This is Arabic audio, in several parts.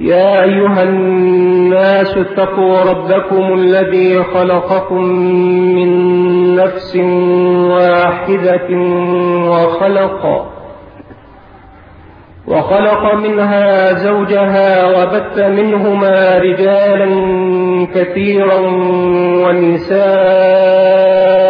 يا أيها الناس اتقوا ربكم الذي خلقكم من نفس واحدة وخلق وخلق منها زوجها وبث منهما رجالا كثيرا ونساء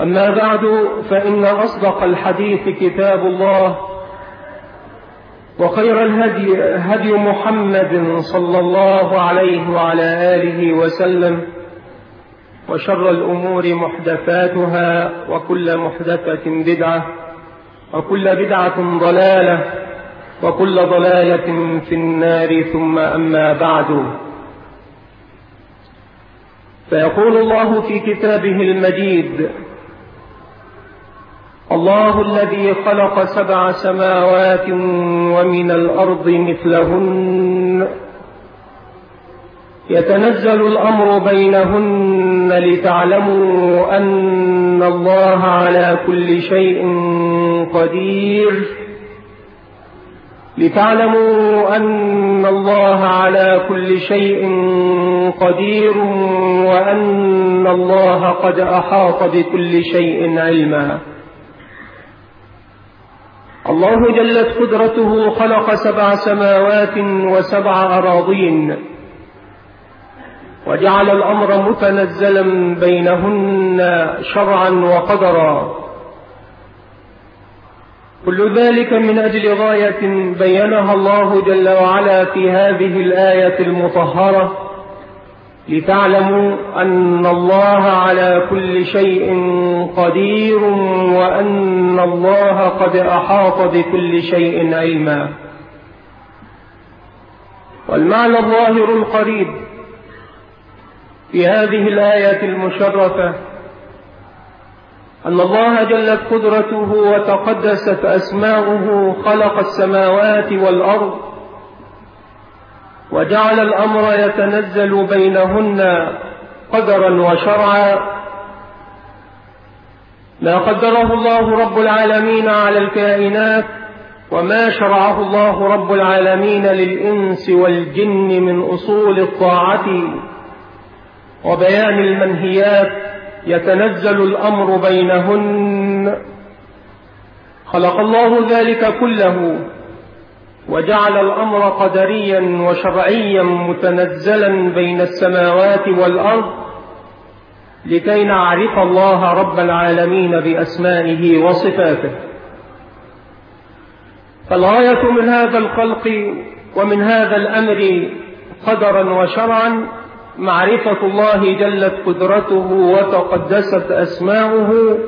أما بعد فإن أصدق الحديث كتاب الله وخير الهدي هدي محمد صلى الله عليه وعلى آله وسلم وشر الأمور محدثاتها وكل محدثة بدعة وكل بدعة ضلالة وكل ضلالة في النار ثم أما بعد. فيقول الله في كتابه المجيد الله الذي خلق سبع سماوات ومن الأرض مثلهن. يتنزل الأمر بينهن لتعلموا أن الله على كل شيء قدير. لتعلموا أن الله على كل شيء قدير وأن الله قد أحاط بكل شيء علما. الله جلت قدرته خلق سبع سماوات وسبع أراضين. وجعل الأمر متنزلا بينهن شرعا وقدرا. كل ذلك من أجل غاية بينها الله جل وعلا في هذه الآية المطهرة. لتعلموا أن الله على كل شيء قدير وأن الله قد أحاط بكل شيء علما. والمعنى الظاهر القريب في هذه الآية المشرفة أن الله جلت قدرته وتقدست أسماؤه خلق السماوات والأرض وجعل الأمر يتنزل بينهن قدرا وشرعا. ما قدره الله رب العالمين على الكائنات وما شرعه الله رب العالمين للإنس والجن من أصول الطاعة وبيان المنهيات يتنزل الأمر بينهن. خلق الله ذلك كله. وجعل الأمر قدريا وشرعيا متنزلا بين السماوات والأرض لكي نعرف الله رب العالمين بأسمائه وصفاته. فالغاية من هذا الخلق ومن هذا الأمر قدرا وشرعا معرفة الله جلت قدرته وتقدست أسماؤه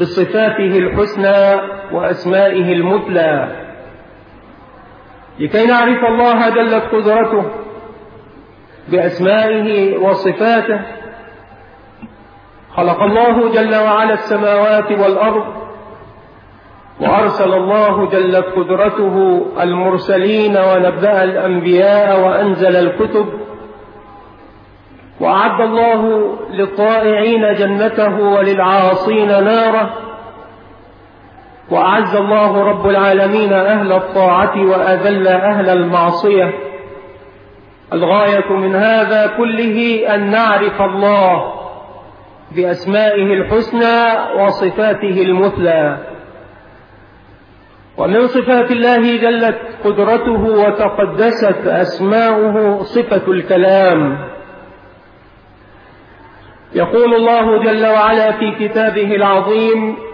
بصفاته الحسنى وأسمائه المثلى. لكي نعرف الله جلت قدرته بأسمائه وصفاته. خلق الله جل وعلا السماوات والأرض وأرسل الله جلت قدرته المرسلين ونبأ الأنبياء وأنزل الكتب. وأعد الله للطائعين جنته وللعاصين ناره. وأعز الله رب العالمين أهل الطاعة وأذل أهل المعصية. الغاية من هذا كله أن نعرف الله بأسمائه الحسنى وصفاته المثلى. ومن صفات الله جلت قدرته وتقدست أسماؤه صفة الكلام. يقول الله جل وعلا في كتابه العظيم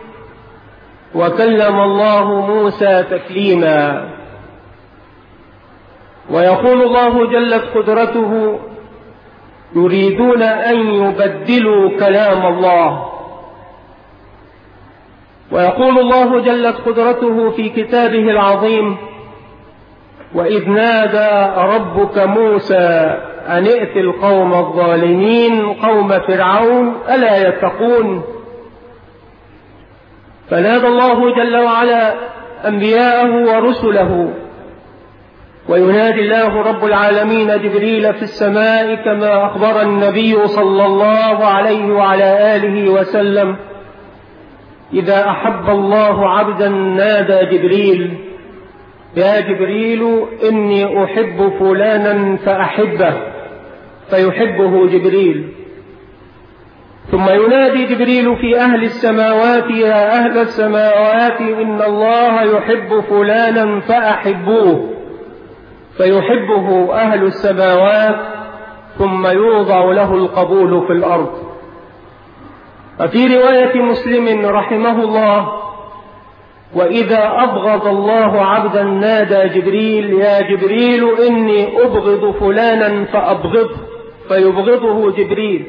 وكلم الله موسى تكليما. ويقول الله جلت قدرته يريدون أن يبدلوا كلام الله. ويقول الله جلت قدرته في كتابه العظيم وإذ نادى ربك موسى أن ائت القوم الظالمين قوم فرعون ألا يتقون؟ فنادى الله جل وعلا أنبياءه ورسله. وينادي الله رب العالمين جبريل في السماء كما أخبر النبي صلى الله عليه وعلى آله وسلم. إذا أحب الله عبدا نادى جبريل يا جبريل إني أحب فلانا فأحبه. فيحبه جبريل. ثم ينادي جبريل في أهل السماوات يا أهل السماوات إن الله يحب فلانا فأحبوه. فيحبه أهل السماوات ثم يوضع له القبول في الأرض. وفي رواية مسلم رحمه الله وإذا أبغض الله عبدا نادى جبريل يا جبريل إني أبغض فلانا فأبغضه. فيبغضه جبريل.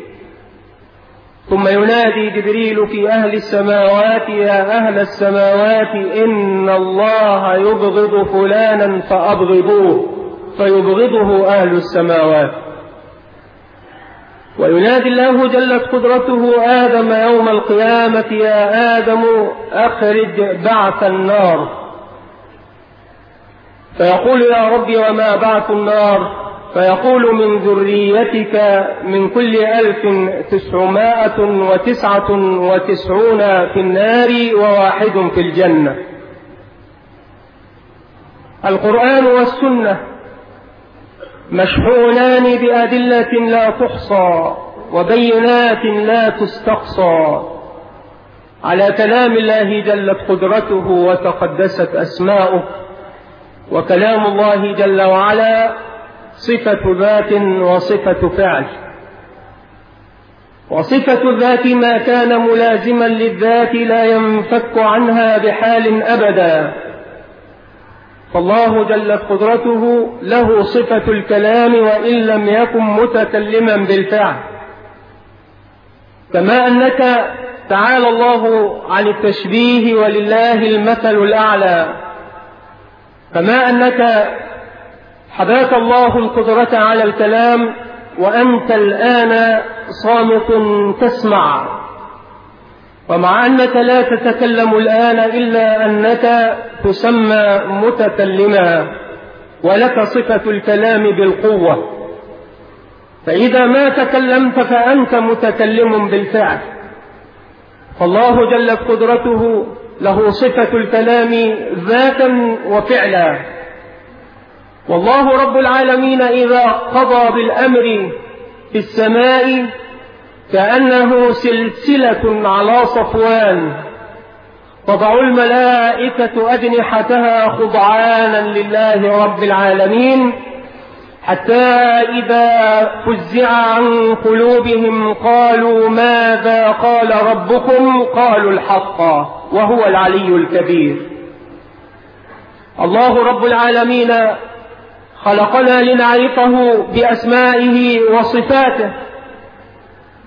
ثم ينادي جبريل في أهل السماوات يا أهل السماوات إن الله يبغض فلانا فأبغضوه فيبغضه أهل السماوات. وينادي الله جلت قدرته آدم يوم القيامة يا آدم أخرج بعث النار. فيقول يا ربي وما بعث النار؟ فيقول من ذريتك من كل ألف تسعمائة وتسعة وتسعون في النار وواحد في الجنة. القرآن والسنة مشحونان بأدلة لا تحصى وبينات لا تستقصى على كلام الله جلت قدرته وتقدست أسماؤه وكلام الله جل وعلا صفة ذات وصفة فعل. وصفة الذات ما كان ملازما للذات لا ينفك عنها بحال أبدا. فالله جلت قدرته له صفة الكلام وإن لم يكن متكلما بالفعل. كما أنك تعالى الله عن التشبيه ولله المثل الأعلى. كما أنك حباك الله القدرة على الكلام وأنت الآن صامت تسمع. ومع أنك لا تتكلم الآن إلا أنك تسمى متكلما ولك صفة الكلام بالقوة. فإذا ما تكلمت فأنت متكلم بالفعل. فالله جلت قدرته له صفة الكلام ذاتا وفعلا. والله رب العالمين إذا قضى بالأمر في السماء كأنه سلسلة على صفوان. تضع الملائكة أجنحتها خضعانا لله رب العالمين حتى إذا فزع عن قلوبهم قالوا ماذا قال ربكم؟ قالوا الحق وهو العلي الكبير. الله رب العالمين خلقنا لنعرفه بأسمائه وصفاته.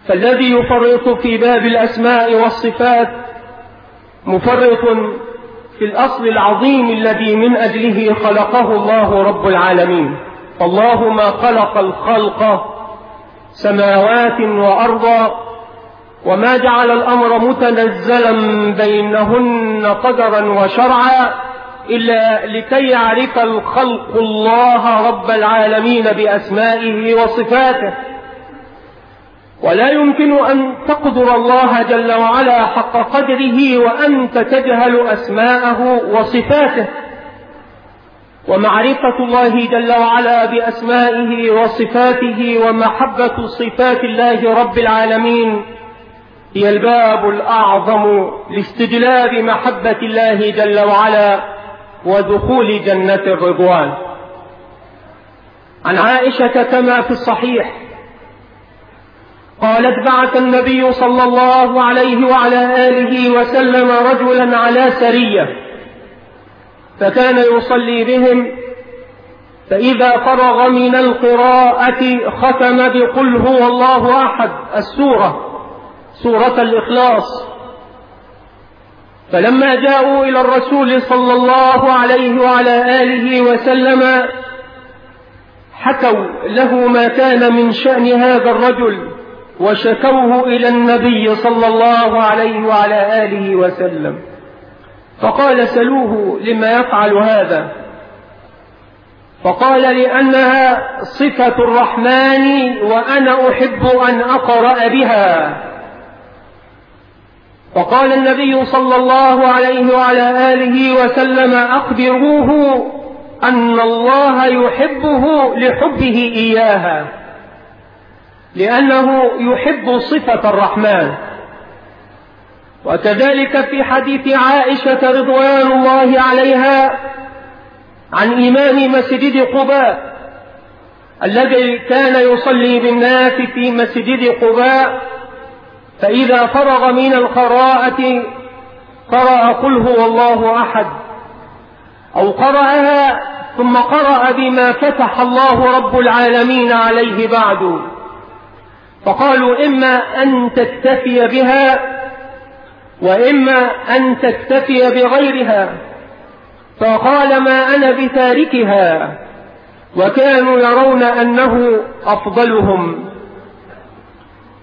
فالذي يفرط في باب الأسماء والصفات مفرط في الأصل العظيم الذي من أجله خلقه الله رب العالمين. فالله ما خلق الخلق سماوات وأرضا وما جعل الأمر متنزلا بينهن قدرا وشرعا إلا لكي يعرف الخلق الله رب العالمين بأسمائه وصفاته. ولا يمكن أن تقدر الله جل وعلا حق قدره وأنت تجهل أسماءه وصفاته. ومعرفة الله جل وعلا بأسمائه وصفاته ومحبة صفات الله رب العالمين هي الباب الأعظم لاستجلاب محبة الله جل وعلا. ودخول جنة الرضوان. عن عائشة كما في الصحيح. قالت بعث النبي صلى الله عليه وعلى آله وسلم رجلا على سرية. فكان يصلي بهم. فإذا فرغ من القراءة ختم بقل هو الله أحد. السورة. سورة الإخلاص. فلما جاءوا إلى الرسول صلى الله عليه وعلى آله وسلم حكوا له ما كان من شأن هذا الرجل وشكوه إلى النبي صلى الله عليه وعلى آله وسلم. فقال سلوه لما يفعل هذا. فقال لأنها صفة الرحمن وأنا أحب أن أقرأ بها. فقال النبي صلى الله عليه وعلى آله وسلم أخبروه أن الله يحبه لحبه إياها لأنه يحب صفة الرحمن. وكذلك في حديث عائشة رضوان الله عليها عن إمام مسجد قباء الذي كان يصلي بالناس في مسجد قباء فإذا فرغ من القراءة قرأ قل هو الله أحد. أو قرأها ثم قرأ بما فتح الله رب العالمين عليه بعد. فقالوا إما أن تكتفي بها وإما أن تكتفي بغيرها. فقال ما أنا بتاركها. وكانوا يرون أنه أفضلهم.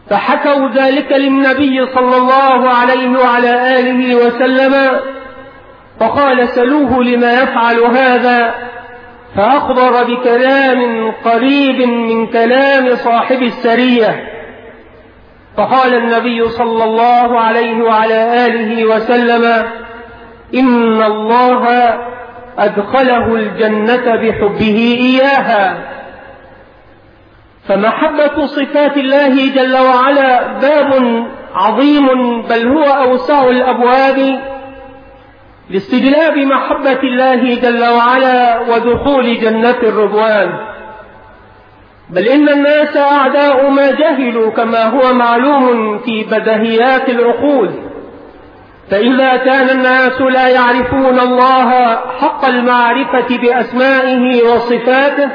فحكوا ذلك للنبي صلى الله عليه وعلى آله وسلم فقال سلوه لما يفعل هذا فأخبر بكلام قريب من كلام صاحب السرية. فقال النبي صلى الله عليه وعلى آله وسلم إن الله أدخله الجنة بحبه إياها. فمحبة صفات الله جل وعلا باب عظيم بل هو أوسع الأبواب لاستجلاب محبة الله جل وعلا ودخول جنة الرضوان. بل إن الناس أعداء ما جهلوا كما هو معلوم في بدهيات العقول. فإذا كان الناس لا يعرفون الله حق المعرفة بأسمائه وصفاته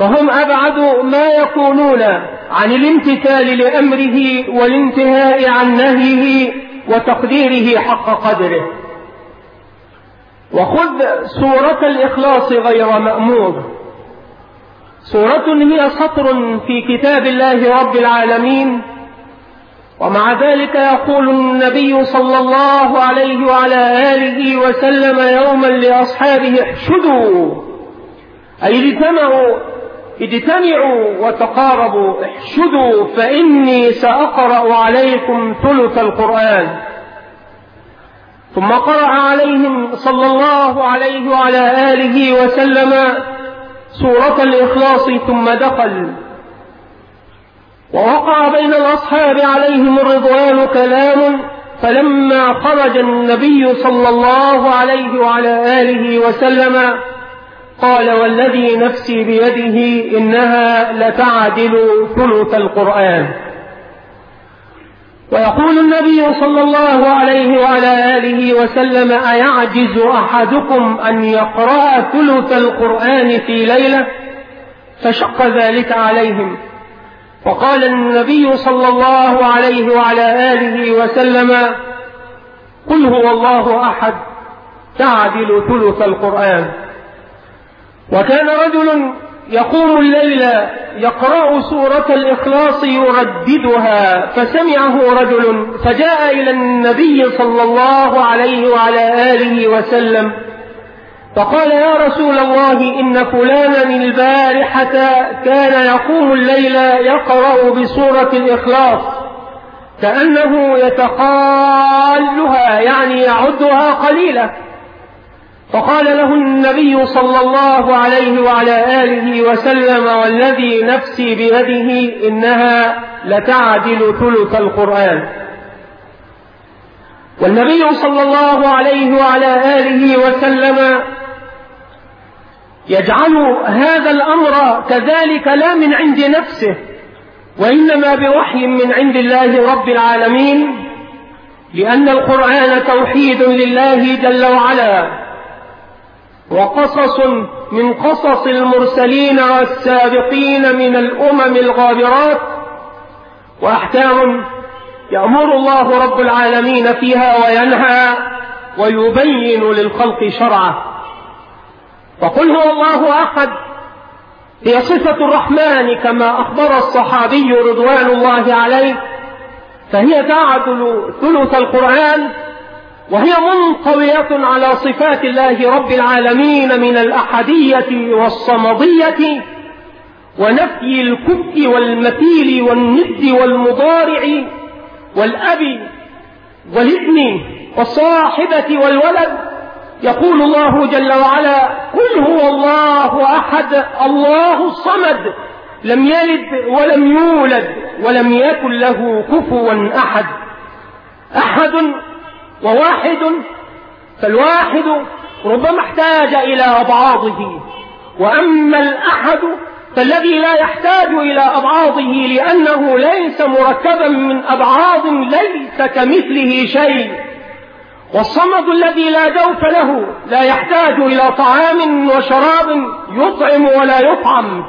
فهم أبعد ما يكونون عن الامتثال لأمره والانتهاء عن نهيه وتقديره حق قدره. وخذ سورة الإخلاص غير مأمور سورة هي سطر في كتاب الله رب العالمين. ومع ذلك يقول النبي صلى الله عليه وعلى آله وسلم يوما لأصحابه احشدوا أي اجتمعوا اجتمعوا وتقاربوا احشدوا فإني سأقرأ عليكم ثلث القرآن. ثم قرأ عليهم صلى الله عليه وعلى آله وسلم سورة الإخلاص ثم دخل. ووقع بين الأصحاب عليهم الرضوان كلام فلما خرج النبي صلى الله عليه وعلى آله وسلم قال والذي نفسي بيده إنها لتعدل ثلث القرآن. ويقول النبي صلى الله عليه وعلى آله وسلم أيعجز أحدكم أن يقرأ ثلث القرآن في ليلة؟ فشق ذلك عليهم. وقال النبي صلى الله عليه وعلى آله وسلم قل هو الله أحد تعدل ثلث القرآن. وكان رجل يقوم الليل يقرأ سورة الإخلاص يرددها فسمعه رجل فجاء إلى النبي صلى الله عليه وعلى آله وسلم فقال يا رسول الله إن فلانا البارحة كان يقوم الليل يقرأ بسورة الإخلاص كأنه يتقالها يعني يعدها قليلا فقال له النبي صلى الله عليه وعلى آله وسلم والذي نفسي بيده إنها لتعدل ثلث القرآن. والنبي صلى الله عليه وعلى آله وسلم يجعل هذا الأمر كذلك لا من عند نفسه وإنما بوحي من عند الله رب العالمين لأن القرآن توحيد لله جل وعلا. وقصص من قصص المرسلين والسابقين من الأمم الغابرات وأحكام يأمر الله رب العالمين فيها وينهى ويبين للخلق شرعه. وقل هو الله أحد هي صفة الرحمن كما أخبر الصحابي رضوان الله عليه فهي تعدل ثلث القرآن وهي منطوية على صفات الله رب العالمين من الأحدية والصمدية ونفي الكفء والمثيل والند والمضارع والأب والابن والصاحبة والولد. يقول الله جل وعلا قل هو الله أحد الله الصمد لم يلد ولم يولد ولم يكن له كفوا أحد. أحد وواحد فالواحد ربما احتاج إلى أبعاضه وأما الأحد فالذي لا يحتاج إلى أبعاضه لأنه ليس مركبا من أبعاض ليس كمثله شيء. والصمد الذي لا جوف له لا يحتاج إلى طعام وشراب يطعم ولا يطعم.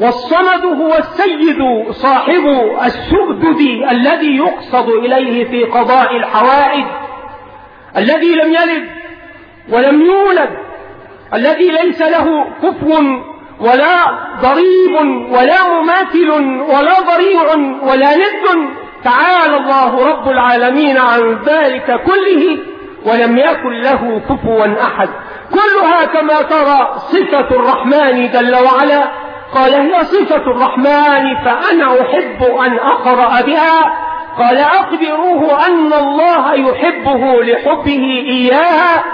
والصمد هو السيد صاحب السؤدد الذي يقصد إليه في قضاء الحوائج. الذي لم يلد ولم يولد الذي ليس له كفو ولا ضريب ولا مماثل ولا ضريع ولا ند تعالى الله رب العالمين عن ذلك كله ولم يكن له كفوا أحد. كلها كما ترى صفة الرحمن جل وعلا. قال هي صفة الرحمن فأنا أحب أن أقرأ بها. قال أخبروه أن الله يحبه لحبه إياها.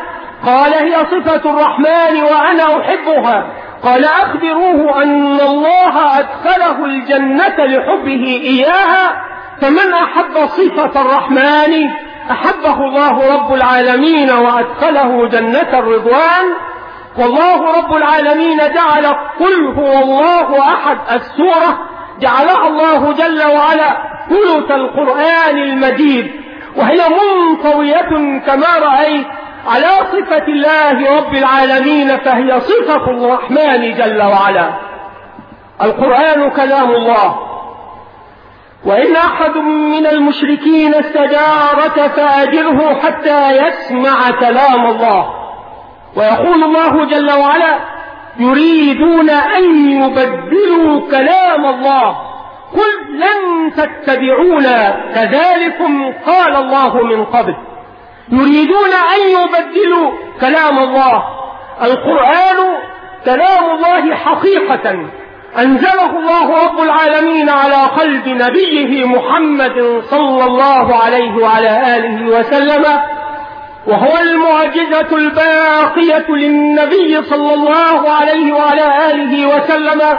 قال هي صفة الرحمن وأنا أحبها. قال أخبروه أن الله أدخله الجنة لحبه إياها. فمن أحب صفة الرحمن؟ أحبه الله رب العالمين وأدخله جنة الرضوان. والله رب العالمين جعل قل هو الله أحد السورة. جعلها الله جل وعلا. ثلث القرآن المجيد وهي منطوية كما رأيت على صفة الله رب العالمين فهي صفة الرحمن جل وعلا. القرآن كلام الله. وإن أحد من المشركين استجارك فأجره حتى يسمع كلام الله. ويقول الله جل وعلا يريدون أن يبدلوا كلام الله. قل لن تتبعونا كذلكم قال الله من قبل. يريدون أن يبدلوا كلام الله. القرآن كلام الله حقيقة. أنزله الله رب العالمين على قلب نبيه محمد صلى الله عليه وعلى آله وسلم. وهو المعجزة الباقية للنبي صلى الله عليه وعلى آله وسلم.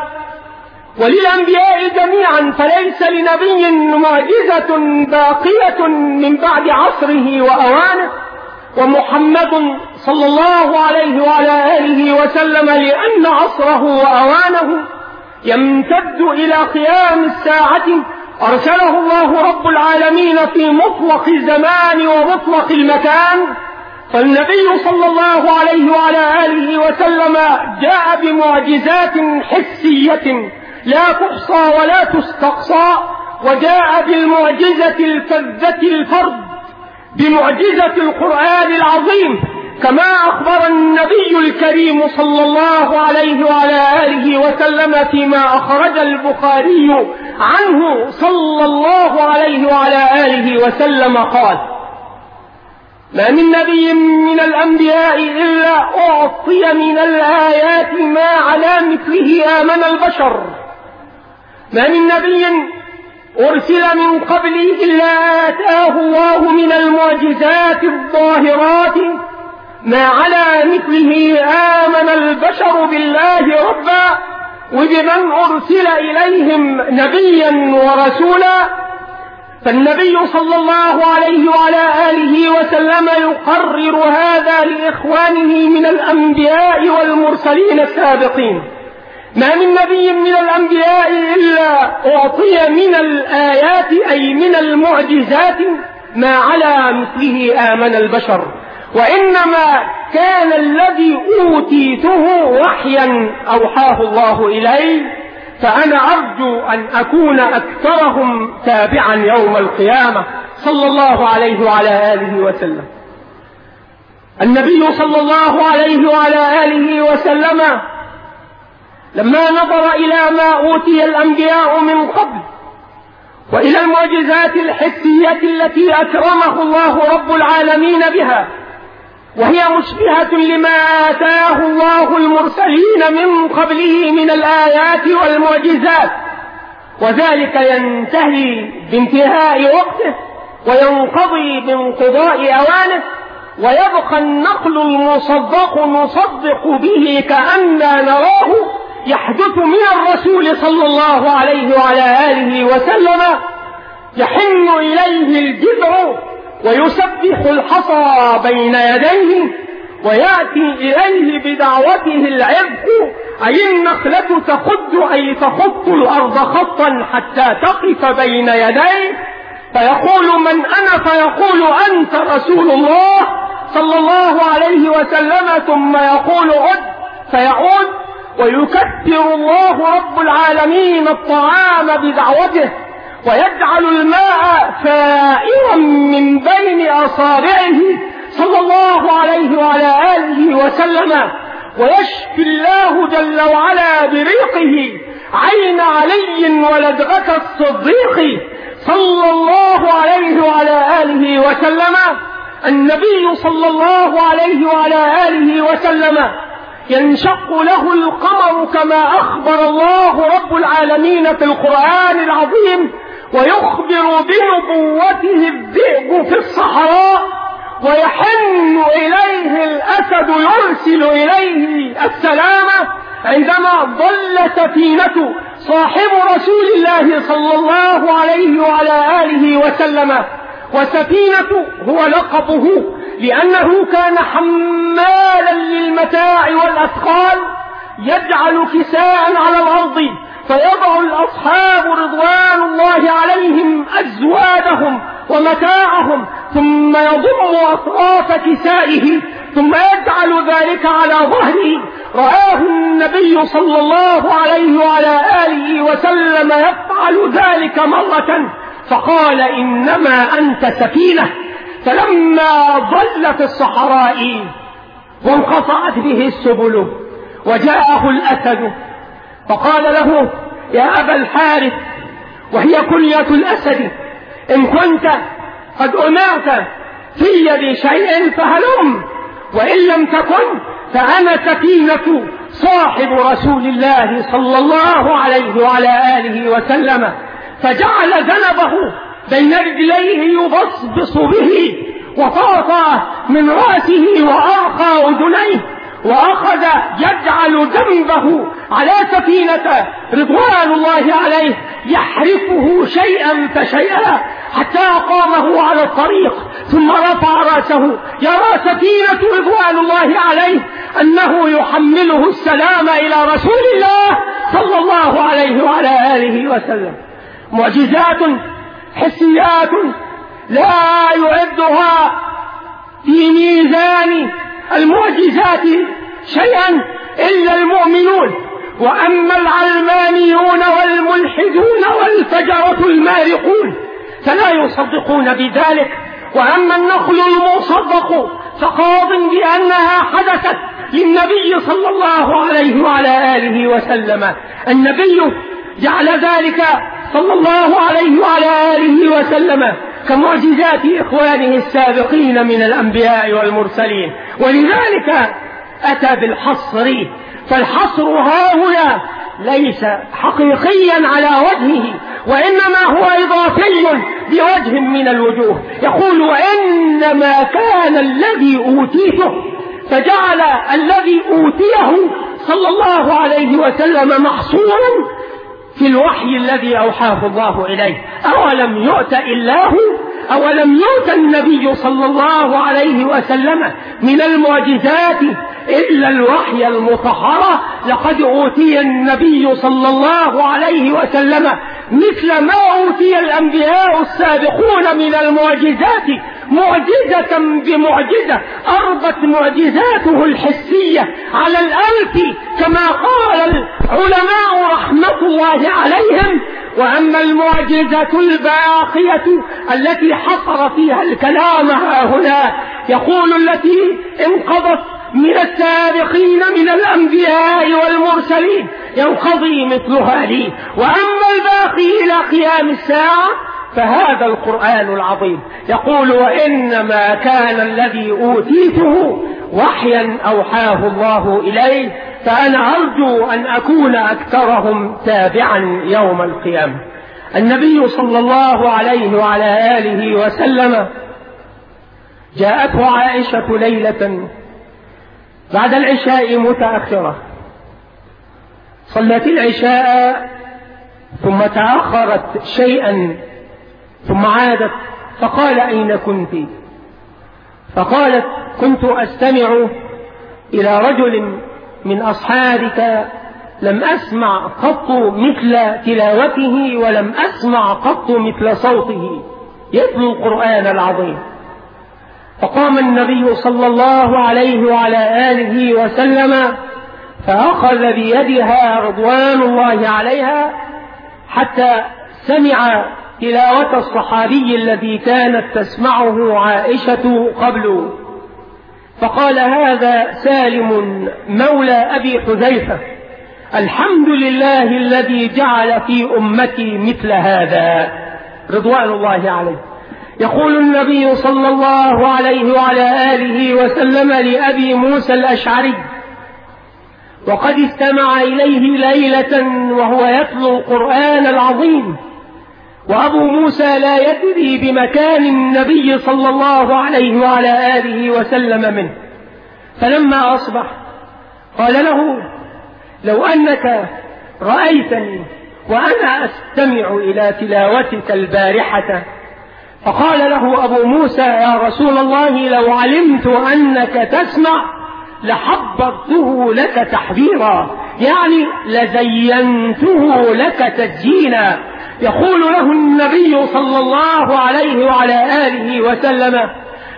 وللأنبياء جميعا فليس لنبي معجزة باقية من بعد عصره وأوانه. ومحمد صلى الله عليه وعلى آله وسلم لأن عصره وأوانه يمتد إلى قيام الساعة. أرسله الله رب العالمين في مطلق الزمان ومطلق المكان. فالنبي صلى الله عليه وعلى آله وسلم جاء بمعجزات حسية. لا تحصى ولا تستقصى وجاء بالمعجزة الفذة الفرد بمعجزة القرآن العظيم كما أخبر النبي الكريم صلى الله عليه وعلى آله وسلم فيما أخرج البخاري عنه صلى الله عليه وعلى آله وسلم قال ما من نبي من الأنبياء إلا أعطي من الآيات ما على مثله آمن البشر. ما من نبي أرسل من قبلي إلا آتاه الله من المعجزات الظاهرات ما على مثله آمن البشر بالله ربا وبمن أرسل إليهم نبيا ورسولا. فالنبي صلى الله عليه وعلى آله وسلم يقرر هذا لإخوانه من الأنبياء والمرسلين السابقين. ما من نبي من الأنبياء إلا أعطي من الآيات أي من المعجزات ما على مثله آمن البشر. وإنما كان الذي أوتيته وحيا أوحاه الله إلي فأنا أرجو أن أكون أكثرهم تابعا يوم القيامة. صلى الله عليه وعلى آله وسلم. النبي صلى الله عليه وعلى آله وسلم لما نظر إلى ما أوتي الأنبياء من قبل وإلى المعجزات الحسية التي أكرمه الله رب العالمين بها وهي مشبهة لما آتاه الله المرسلين من قبله من الآيات والمعجزات. وذلك ينتهي بانتهاء وقته وينقضي بانقضاء أوانه ويبقى النقل المصدق نصدق به كأننا نراه يحدث من الرسول صلى الله عليه وعلى آله وسلم يحن إليه الجذع ويسبح الحصى بين يديه ويأتي إليه بدعوته العبق. أي النخلة تخد أي تخط الأرض خطا حتى تقف بين يديه. فيقول من أنا؟ فيقول أنت رسول الله صلى الله عليه وسلم. ثم يقول عد فيعود ويكثر الله رب العالمين الطعام بدعوته ويجعل الماء فائرا من بين أصابعه صلى الله عليه وعلى آله وسلم ويشفي الله جل وعلا بريقه عين علي ولدغة الصديق صلى الله عليه وعلى آله وسلم النبي صلى الله عليه وعلى آله وسلم ينشق له القمر كما أخبر الله رب العالمين في القرآن العظيم ويخبر بنبوته الذئب في الصحراء ويحن إليه الأسد يرسل إليه السلامة عندما ضل سفينة صاحب رسول الله صلى الله عليه وعلى آله وسلم. وسفينة هو لقبه لأنه كان حمالا للمتاع والأثقال يجعل كساء على الأرض فيضع الأصحاب رضوان الله عليهم أزوادهم ومتاعهم ثم يضم أطراف كسائه ثم يجعل ذلك على ظهره. رآه النبي صلى الله عليه وعلى آله وسلم يفعل ذلك مرة فقال إنما أنت سفينة. فلما ضل في الصحراء وانقطعت به السبل وجاءه الأسد فقال له يا أبا الحارث وهي كلية الأسد إن كنت قد أمرت في يدي شيء فهلم وإن لم تكن فأنا سكينة صاحب رسول الله صلى الله عليه وعلى آله وسلم فجعل ذنبه بين رجليه يبصبص به وطاط من رأسه وأرخى أذنيه وأخذ يجعل ذنبه على سفينة رضوان الله عليه يحرفه شيئا فشيئا حتى أقامه على الطريق ثم رفع رأسه. يرى سفينة رضوان الله عليه أنه يحمله السلام إلى رسول الله صلى الله عليه وعلى آله وسلم. معجزات حسيات لا يعدها في ميزان المعجزات شيئا إلا المؤمنون. وأما العلمانيون والملحدون والفجرة المارقون فلا يصدقون بذلك. وأما النخل المصدق فقاض بأنها حدثت للنبي صلى الله عليه وعلى آله وسلم. النبي جعل ذلك صلى الله عليه وعلى آله وسلم كمعجزات إخوانه السابقين من الأنبياء والمرسلين. ولذلك أتى بالحصر. فالحصر هاهنا ليس حقيقيا على وجهه وإنما هو إضافي بوجه من الوجوه. يقول وإنما كان الذي أوتيته فجعل الذي أوتيه صلى الله عليه وسلم محصورا في الوحي الذي أوحاه الله إليه. أولم يؤت هو أولم يؤت النبي صلى الله عليه وسلم من المعجزات إلا الوحي المطهرة؟ لقد أوتي النبي صلى الله عليه وسلم مثل ما أوتي الأنبياء السابقون من المعجزات معجزة بمعجزة أرضت معجزاته الحسية على الألف كما قال العلماء رحمة الله عليهم. وأما المعجزة الباقية التي حصر فيها الكلام هنا يقول التي انقضت من السابقين من الأنبياء والمرسلين ينقضي مثلها لي. وأما الباقي إلى قيام الساعة فهذا القرآن العظيم يقول وإنما كان الذي أوتيته وحيا أوحاه الله إليه فأنا أرجو أن أكون أكثرهم تابعا يوم القيامة. النبي صلى الله عليه وعلى آله وسلم جاءته عائشة ليلة بعد العشاء متأخرة. صلت العشاء ثم تأخرت شيئا ثم عادت فقال أين كنت؟ فقالت كنت أستمع إلى رجل من أصحابك لم أسمع قط مثل تلاوته ولم أسمع قط مثل صوته. يتلو القرآن العظيم. فقام النبي صلى الله عليه وعلى آله وسلم فأخذ بيدها رضوان الله عليها حتى سمع تلاوة الصحابي الذي كانت تسمعه عائشة قبل. فقال هذا سالم مولى أبي حذيفة الحمد لله الذي جعل في أمتي مثل هذا. رضوان الله عليه. يقول النبي صلى الله عليه وعلى آله وسلم لأبي موسى الأشعري وقد استمع إليه ليلة وهو يتلو القرآن العظيم. وأبو موسى لا يدري بمكان النبي صلى الله عليه وعلى آله وسلم منه. فلما أصبح قال له لو أنك رأيتني وأنا أستمع إلى تلاوتك البارحة. فقال له أبو موسى يا رسول الله لو علمت أنك تسمع لحبرته لك تحذيرا. يعني لزينته لك تزيينا. يقول له النبي صلى الله عليه وعلى آله وسلم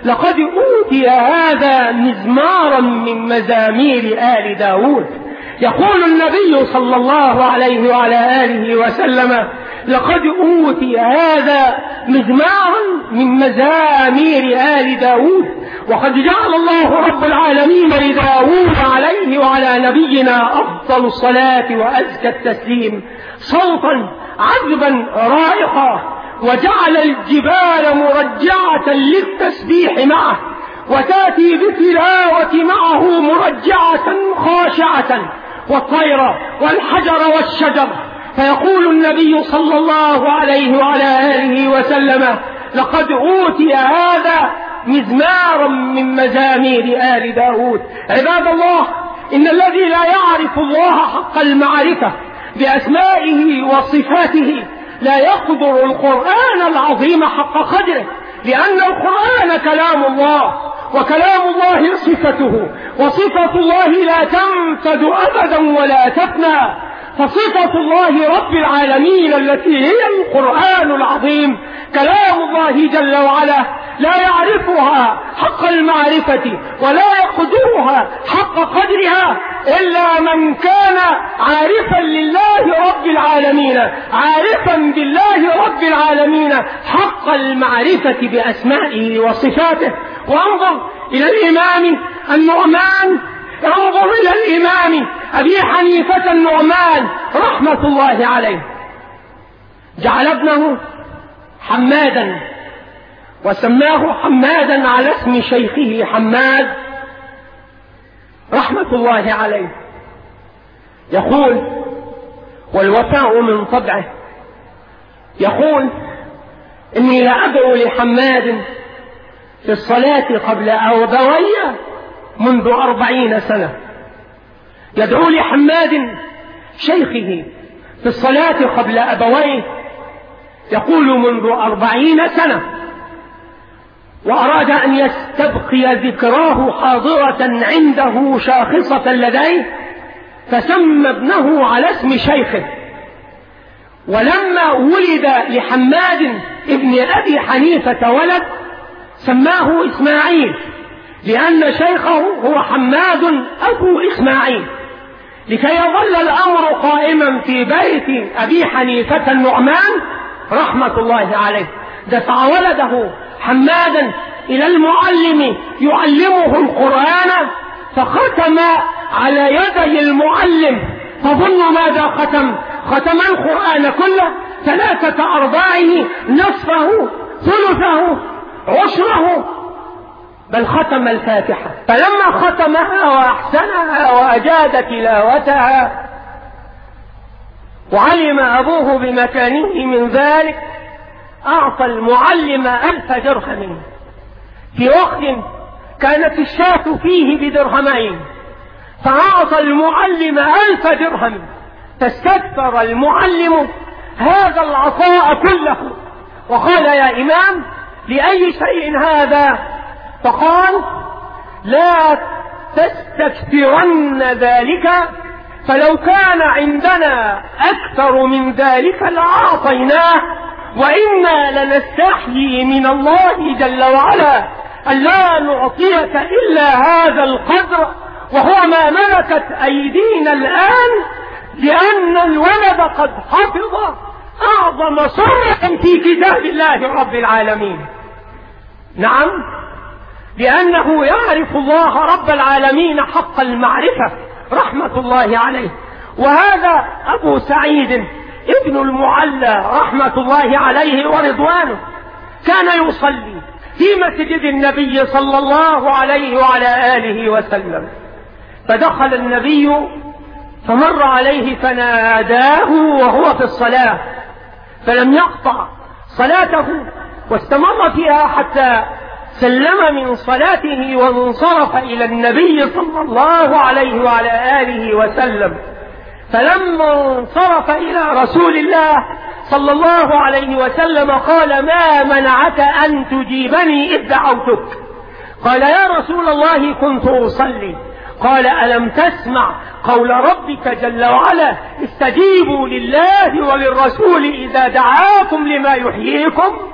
لقد أوتي هذا مزمارا من مزامير آل داود. يقول النبي صلى الله عليه وعلى آله وسلم لقد أوتي هذا مزمارا من مزامير آل داود وقد جعل الله رب العالمين لداود عليه وعلى نبينا أفضل الصلاة وأزكى التسليم صوتا عذبا رائقا وجعل الجبال مرجعة للتسبيح معه وتأتي بالتلاوة معه مرجعة خاشعة والطير والحجر والشجر. فيقول النبي صلى الله عليه وعلى آله وسلم لقد أوتي هذا مزمارا من مزامير آل داود. عباد الله إن الذي لا يعرف الله حق المعرفة بأسمائه وصفاته لا يقدر القرآن العظيم حق قدره لأن القرآن كلام الله. وكلام الله صفته وصفة الله لا تنفد أبدا ولا تفنى. فصفة الله رب العالمين التي هي القرآن العظيم كلام الله جل وعلا لا يعرفها حق المعرفة ولا يقدرها حق قدرها إلا من كان عارفا لله رب العالمين عارفا بالله رب العالمين حق المعرفة بأسمائه وصفاته. وأنظر إلى الإمام النعمان انظر الإمام أبي حنيفة النعمان رحمة الله عليه. جعل ابنه حمادا وسماه حمادا على اسم شيخه حماد رحمة الله عليه. يقول والوفاء من طبعه. يقول إني لأدعو لحماد في الصلاة قبل أبوي منذ أربعين سنة. يدعو لحماد شيخه في الصلاة قبل أبويه. يقول منذ أربعين سنة. وأراد أن يستبقي ذكراه حاضرة عنده شاخصة لديه فسمى ابنه على اسم شيخه. ولما ولد لحماد ابن أبي حنيفة ولد سماه إسماعيل. لأن شيخه هو حماد أبو إسماعيل. لكي يظل الأمر قائما في بيت أبي حنيفة النعمان رحمة الله عليه دفع ولده حمادا إلى المعلم يعلمه القرآن فختم على يدي المعلم تظن ماذا ختم؟ ختم القرآن كله ثلاثة أرباعه نصفه ثلثه عشره بل ختم الفاتحة. فلما ختمها وأحسنها وأجاد تلاوتها وعلم أبوه بمكانه من ذلك أعطى المعلم ألف درهم. في وقت كانت الشاة فيه بدرهمين فأعطى المعلم ألف درهم. فاستكثر المعلم هذا العطاء كله. وقال يا إمام لأي شيء هذا؟ فقال لا تستكثرن ذلك فلو كان عندنا أكثر من ذلك لأعطيناه وإنا لنستحيي من الله جل وعلا أن لا نعطيك إلا هذا القدر وهو ما ملكت أيدينا الآن لأن الولد قد حفظ أعظم سرة في كتاب الله رب العالمين. نعم لأنه يعرف الله رب العالمين حق المعرفة رحمة الله عليه. وهذا أبو سعيد ابن المعلى رحمة الله عليه ورضوانه كان يصلي في مسجد النبي صلى الله عليه وعلى آله وسلم. فدخل النبي فمر عليه فناداه وهو في الصلاة فلم يقطع صلاته واستمر فيها حتى سلم من صلاته وانصرف إلى النبي صلى الله عليه وعلى آله وسلم. فلما انصرف إلى رسول الله صلى الله عليه وسلم قال ما منعك أن تجيبني إذ دعوتك؟ قال يا رسول الله كنت أصلي. قال ألم تسمع قول ربك جل وعلا استجيبوا لله وللرسول إذا دعاكم لما يحييكم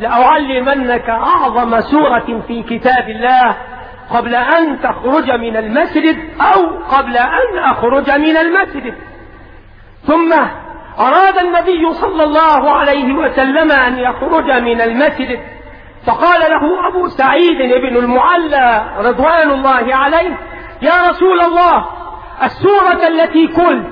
لأعلمنك أعظم سورة في كتاب الله قبل أن تخرج من المسجد أو قبل أن أخرج من المسجد. ثم أراد النبي صلى الله عليه وسلم أن يخرج من المسجد. فقال له أبو سعيد بن المعلى رضوان الله عليه يا رسول الله السورة التي قلت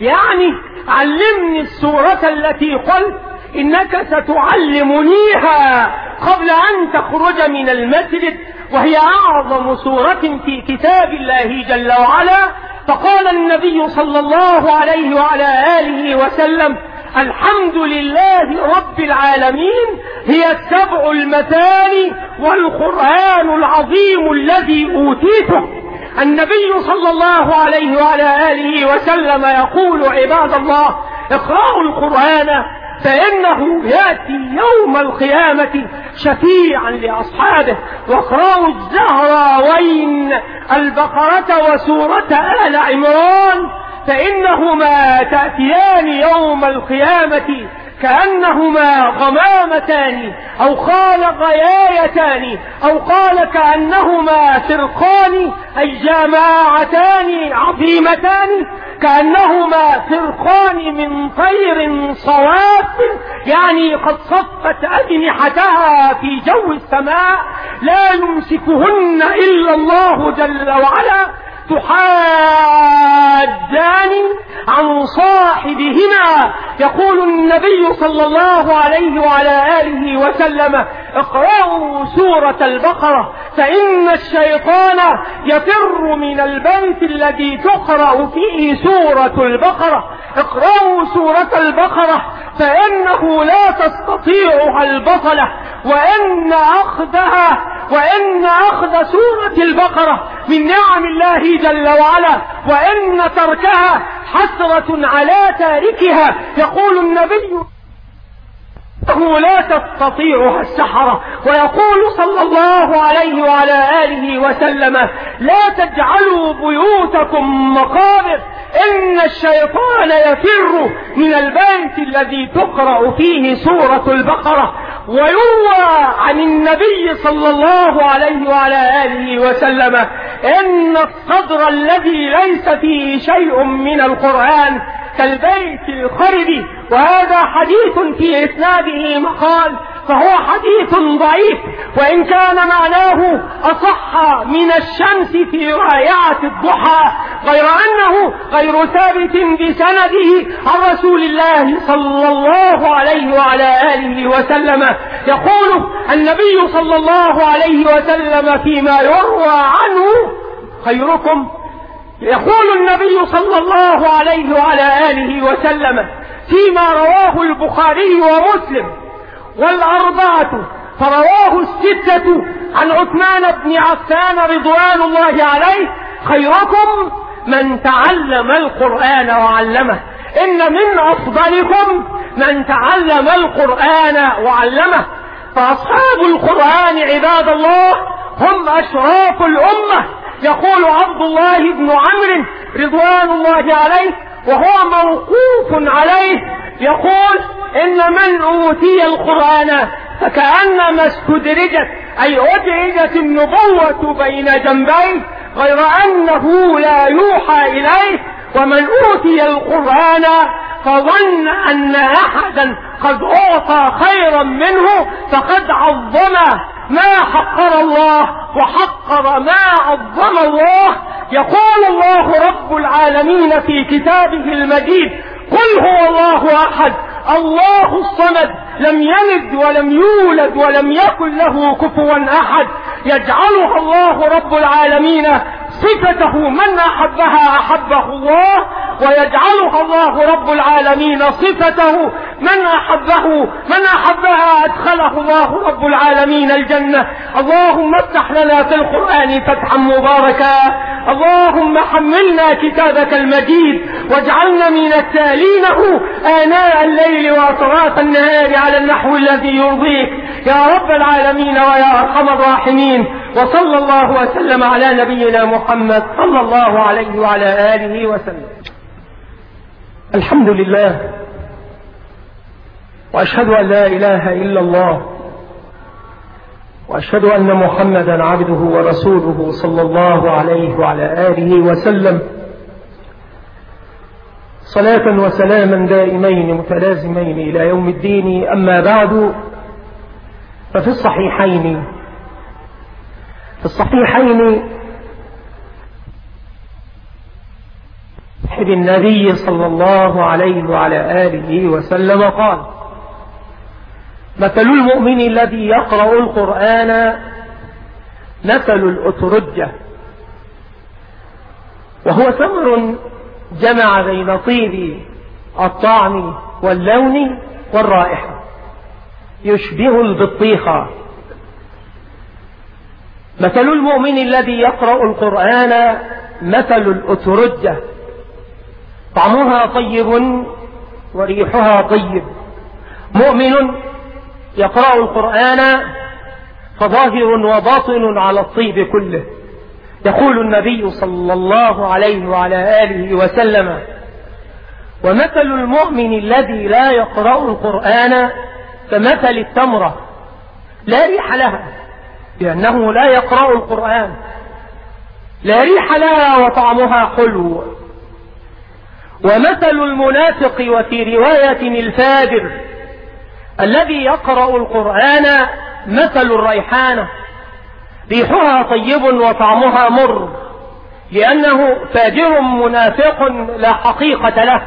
يعني علمني السورة التي قلت إنك ستعلمنيها قبل أن تخرج من المسجد وهي أعظم سورة في كتاب الله جل وعلا. فقال النبي صلى الله عليه وعلى آله وسلم الحمد لله رب العالمين هي السبع المثاني والقرآن العظيم الذي أوتيته. النبي صلى الله عليه وعلى آله وسلم يقول عباد الله اقرأوا القرآن فإنه يأتي يوم القيامة شفيعا لأصحابه واقرأوا الزهراوين البقرة وسورة آل عمران فإنهما تأتيان يوم القيامة كأنهما غمامتان أو قال غيايتان أو قال كأنهما فرقان أي جماعتان عظيمتان كأنهما فرقان من طير صواب يعني قد صفت أجنحتها في جو السماء لا يمسكهن إلا الله جل وعلا. تحال عن صاحبهما. يقول النبي صلى الله عليه وعلى آله وسلم اقرأوا سورة البقرة فإن الشيطان يفر من البيت الذي تقرأ فيه سورة البقرة. اقرأوا سورة البقرة فإنه لا تستطيعها البطلة وإن أخذها وإن أخذ سورة البقرة من نعم الله جل وعلا وإن تركها حسرة على تاركها يقول النبي أنه لا تستطيعها السحرة. ويقول صلى الله عليه وعلى آله وسلم لا تجعلوا بيوتكم مقابر إن الشيطان يفر من البيت الذي تقرأ فيه سورة البقرة. ويروى عن النبي صلى الله عليه وعلى آله وسلم إن الصدر الذي ليس فيه شيء من القرآن كالبيت الخرب وهذا حديث في إسناده مقال فهو حديث ضعيف وإن كان معناه أصح من الشمس في رائعة الضحى غير أنه غير ثابت بسنده عن رسول الله صلى الله عليه وعلى آله وسلم. يقول النبي صلى الله عليه وسلم فيما يروى عنه خيركم. يقول النبي صلى الله عليه وعلى آله وسلم فيما رواه البخاري ومسلم والأربعة فرواه الستة عن عثمان بن عفان رضوان الله عليه خيركم من تعلم القرآن وعلمه إن من أفضلكم من تعلم القرآن وعلمه. فأصحاب القرآن عباد الله هم أشراف الأمة يقول عبد الله بن عمرو رضوان الله عليه وهو موقوف عليه يقول إن من أوتي القرآن فكأنما استدرجت أي أدرجت النبوة بين جنبيه غير أنه لا يوحى إليه ومن أوتي القرآن فظن أن أحدا قد أعطى خيرا منه فقد عظم ما حقر الله وحقر ما عظم الله. يقول الله رب العالمين في كتابه المجيد قل هو الله أحد الله الصمد لم يلد ولم يولد ولم يكن له كفوا أحد. يجعلها الله رب العالمين صفته من أحبها أحبه الله ويجعلها الله رب العالمين صفته من أحبه من أحبها أدخله الله رب العالمين الجنة. اللهم افتح لنا في القرآن فتحا مباركا. اللهم حملنا كتابك المجيد واجعلنا من التالينه آناء الليل وأطراف النهار على النحو الذي يرضيك. يا رب العالمين ويا أرحم الراحمين. وصلى الله وسلم على نبينا محمد صلى الله عليه وعلى آله وسلم. الحمد لله وأشهد أن لا إله إلا الله وأشهد أن محمدا عبده ورسوله صلى الله عليه وعلى آله وسلم. صلاة وسلاما دائمين متلازمين إلى يوم الدين. أما بعد ففي الصحيحين في الصحيحين النبي صلى الله عليه وعلى آله وسلم قال مثل المؤمن الذي يقرأ القرآن مثل الأترجة. وهو ثمر جمع بين طيب الطعم واللون والرائحة يشبه البطيخة مثل المؤمن الذي يقرأ القرآن مثل الأترجة. طعمها طيب وريحها طيب. مؤمن يقرأ القرآن فظاهر وباطن على الطيب كله. يقول النبي صلى الله عليه وعلى آله وسلم ومثل المؤمن الذي لا يقرأ القرآن كمثل التمرة. لا ريح لها لأنه لا يقرأ القرآن. لا ريح لها وطعمها حلو. ومثل المنافق وفي رواية الفاجر الذي يقرأ القرآن مثل الريحانة. ريحها طيب وطعمها مر لأنه فاجر منافق لا حقيقة له.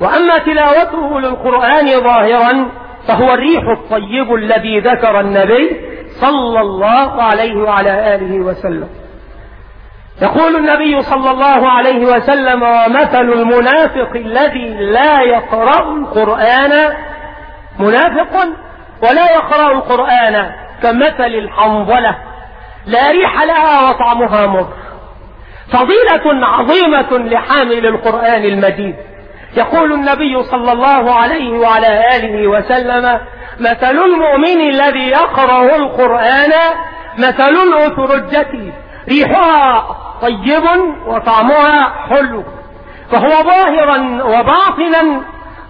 وأما تلاوته للقرآن ظاهرا فهو الريح الطيب الذي ذكر النبي صلى الله عليه وعلى آله وسلم. يقول النبي صلى الله عليه وسلم ومثل المنافق الذي لا يقرأ القرآن منافق ولا يقرأ القرآن كمثل الحنظلة. لا ريح لها وطعمها مر فضيلة عظيمة لحامل القرآن المجيد. يقول النبي صلى الله عليه وعلى آله وسلم مثل المؤمن الذي يقرأ القرآن مثل الأترجة ريحها طيب وطعمها حلو فهو ظاهرا وباطنا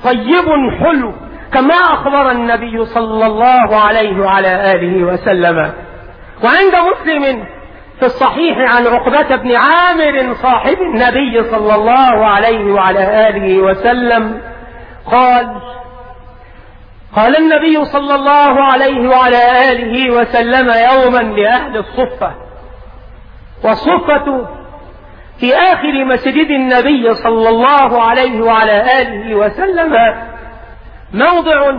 طيب حلو كما أخبر النبي صلى الله عليه وعلى آله وسلم. وعند مسلم في الصحيح عن عقبة بن عامر صاحب النبي صلى الله عليه وعلى آله وسلم قال قال النبي صلى الله عليه وعلى آله وسلم يوما لأهل الصفة والصفة في آخر مسجد النبي صلى الله عليه وعلى آله وسلم موضع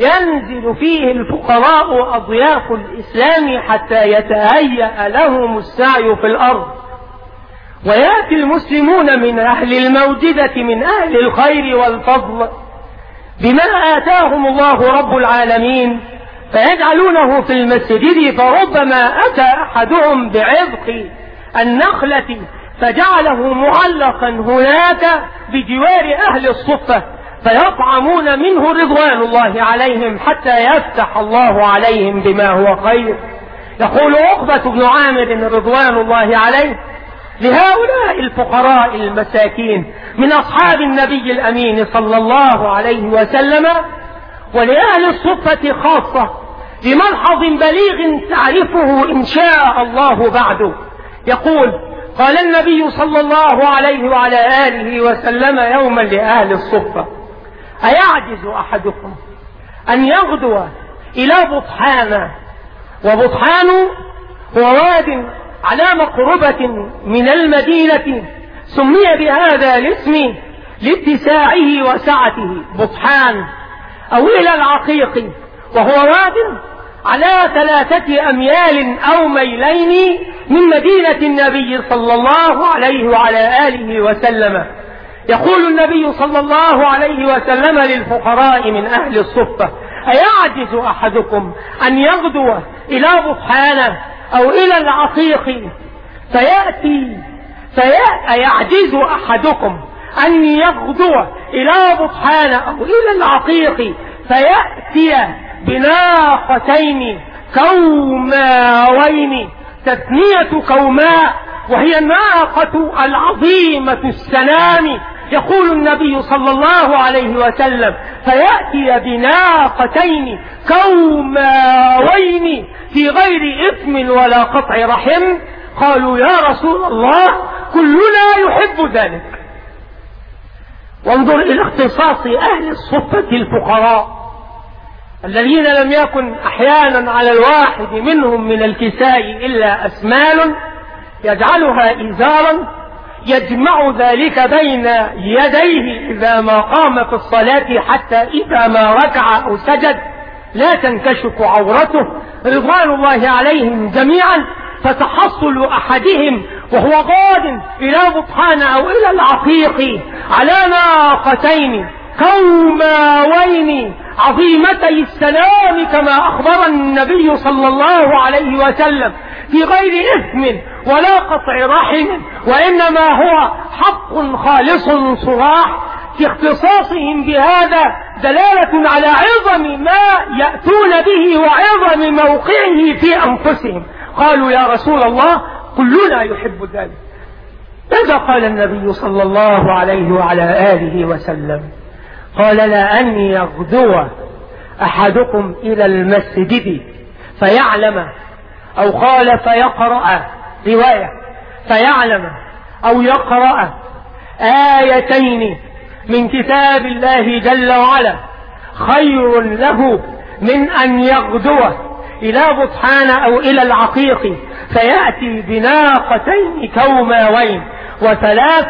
ينزل فيه الفقراء وأضياف الإسلام حتى يتهيأ لهم السعي في الأرض. ويأتي المسلمون من أهل الموجدة من أهل الخير والفضل بما آتاهم الله رب العالمين فيجعلونه في المسجد فربما أتى أحدهم بعذق النخلة فجعله معلقا هناك بجوار أهل الصفة فيطعمون منه رضوان الله عليهم حتى يفتح الله عليهم بما هو خير. يقول عقبة بن عامر رضوان الله عليه لهؤلاء الفقراء المساكين من أصحاب النبي الأمين صلى الله عليه وسلم ولأهل الصفة خاصة بملحظ بليغ تعرفه إن شاء الله بعد يقول قال النبي صلى الله عليه وعلى آله وسلم يوما لأهل الصفة أيعجز أحدكم أن يغدو إلى بطحان وبطحان هو واد على مقربة من المدينة سمي بهذا الاسم لاتساعه وسعته؟ بطحان. أو إلى العقيق وهو واد على ثلاثة أميال أو ميلين من مدينة النبي صلى الله عليه وعلى آله وسلم. يقول النبي صلى الله عليه وسلم للفقراء من أهل الصفة أيعجز أحدكم أن يغدو إلى بطحانة أو إلى العقيق؟ فيأتي أيعجز أحدكم أن يغدو إلى بطحانة أو إلى العقيق فيأتي بناقتين كوماوين. تثنية كوماء وهي الناقة العظيمة السنام يقول النبي صلى الله عليه وسلم. فيأتي بناقتين كوماوين في غير إثم ولا قطع رحم. قالوا يا رسول الله كلنا يحب ذلك. وانظر إلى اختصاص أهل الصفة الفقراء الذين لم يكن أحيانا على الواحد منهم من الكساء إلا أسمال يجعلها إزارا يجمع ذلك بين يديه إذا ما قام في الصلاة حتى إذا ما ركع أو سجد. لا تنكشف عورته. رضوان الله عليهم جميعا. فتحصل أحدهم وهو غاد إلى بطحان أو إلى العقيق على ناقتين كوماوين عظيمتي السلام كما أخبر النبي صلى الله عليه وسلم في غير إثم ولا قطع رحم وإنما هو حق خالص صراح في اختصاصهم بهذا دلالة على عظم ما يأتون به وعظم موقعه في أنفسهم. قالوا يا رسول الله كلنا يحب ذلك. ماذا قال النبي صلى الله عليه وعلى آله وسلم؟ قال لا أن يغدو أحدكم إلى المسجد فيعلم أو قال فيقرأ رواية فيعلم أو يقرأ آيتين من كتاب الله جل وعلا خير له من أن يغدو إلى بطحان أو إلى العقيق فيأتي بناقتين كوماوين وثلاث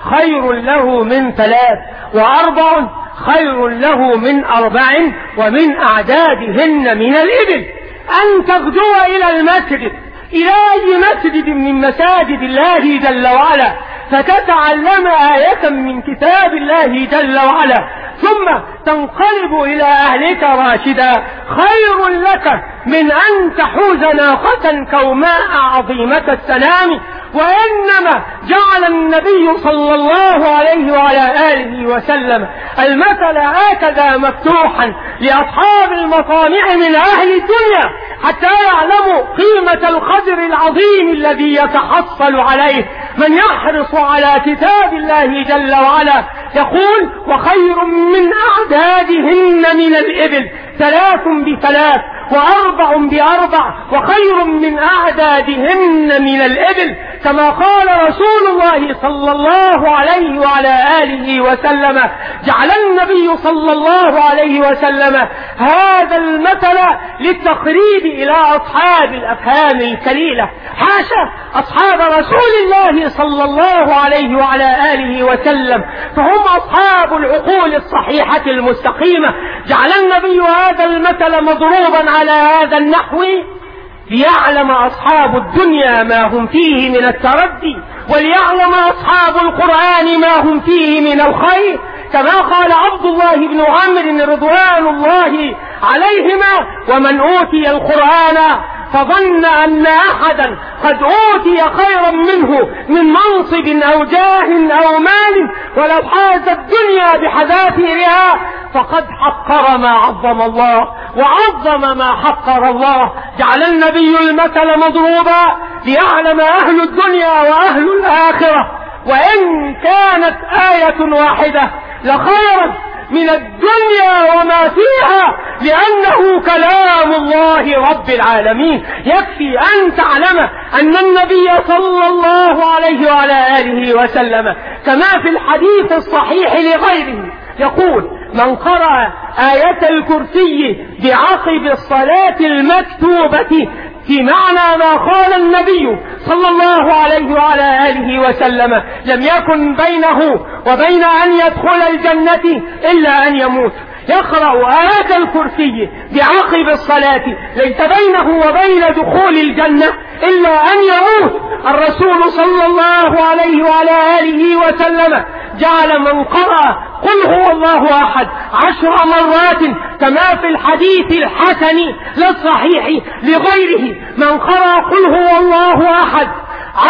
خير له من ثلاث وأربع خير له من أربع ومن أعدادهن من الإبل. أن تغدو إلى المسجد إلى أي مسجد من مساجد الله جل وعلا؟ فتتعلم آية من كتاب الله جل وعلا. ثم تنقلب إلى أهلك راشدا خير لك من أن تحوز ناقة كوماء عظيمة السلام وإنما جعل النبي صلى الله عليه وعلى آله وسلم المثل هكذا مفتوحا لأصحاب المطامع من أهل الدنيا حتى يعلموا قيمة القدر العظيم الذي يتحصل عليه. من يحرص على كتاب الله جل وعلا يقول وخير من أعدادهن من الإبل ثلاث بثلاث وأربع بأربع وخير من أعدادهن من الإبل كما قال رسول الله صلى الله عليه وعلى آله وسلم. جعل النبي صلى الله عليه وسلم هذا المثل للتقريب إلى أصحاب الأفهام الكليلة. حاشا أصحاب رسول الله صلى الله عليه وعلى آله وسلم فهم أصحاب العقول الصحيحة المستقيمة. جعل النبي هذا المثل مضروبا على هذا النحو ليعلم أصحاب الدنيا ما هم فيه من التردي وليعلم أصحاب القرآن ما هم فيه من الخير. كما قال عبد الله بن عمرو رضوان الله عليهما ومن أوتي القرآن فظن أن أحدا قد أوتي خيرا منه من منصب أو جاه أو مال ولو حاز الدنيا بحذافيرها فقد حقر ما عظم الله وعظم ما حقر الله. جعل النبي المثل مضروبا ليعلم أهل الدنيا وأهل الآخرة. وإن كانت آية واحدة لخيرا من الدنيا وما فيها لأنه كلام الله رب العالمين. يكفي أن تعلم أن النبي صلى الله عليه وعلى آله وسلم كما في الحديث الصحيح لغيره يقول من قرأ آية الكرسي بعقب الصلاة المكتوبة في معنى ما قال النبي صلى الله عليه وعلى آله وسلم. لم يكن بينه وبين أن يدخل الجنة إلا أن يموت. يقرأ آية الكرسي بعقب الصلاة ليس بينه وبين دخول الجنة إلا أن يموت. الرسول صلى الله عليه وعلى آله وسلم جعل من قرأ قل هو الله أحد عشر مرات كما في الحديث الحسن للصحيح لغيره. من قرأ قل هو الله أحد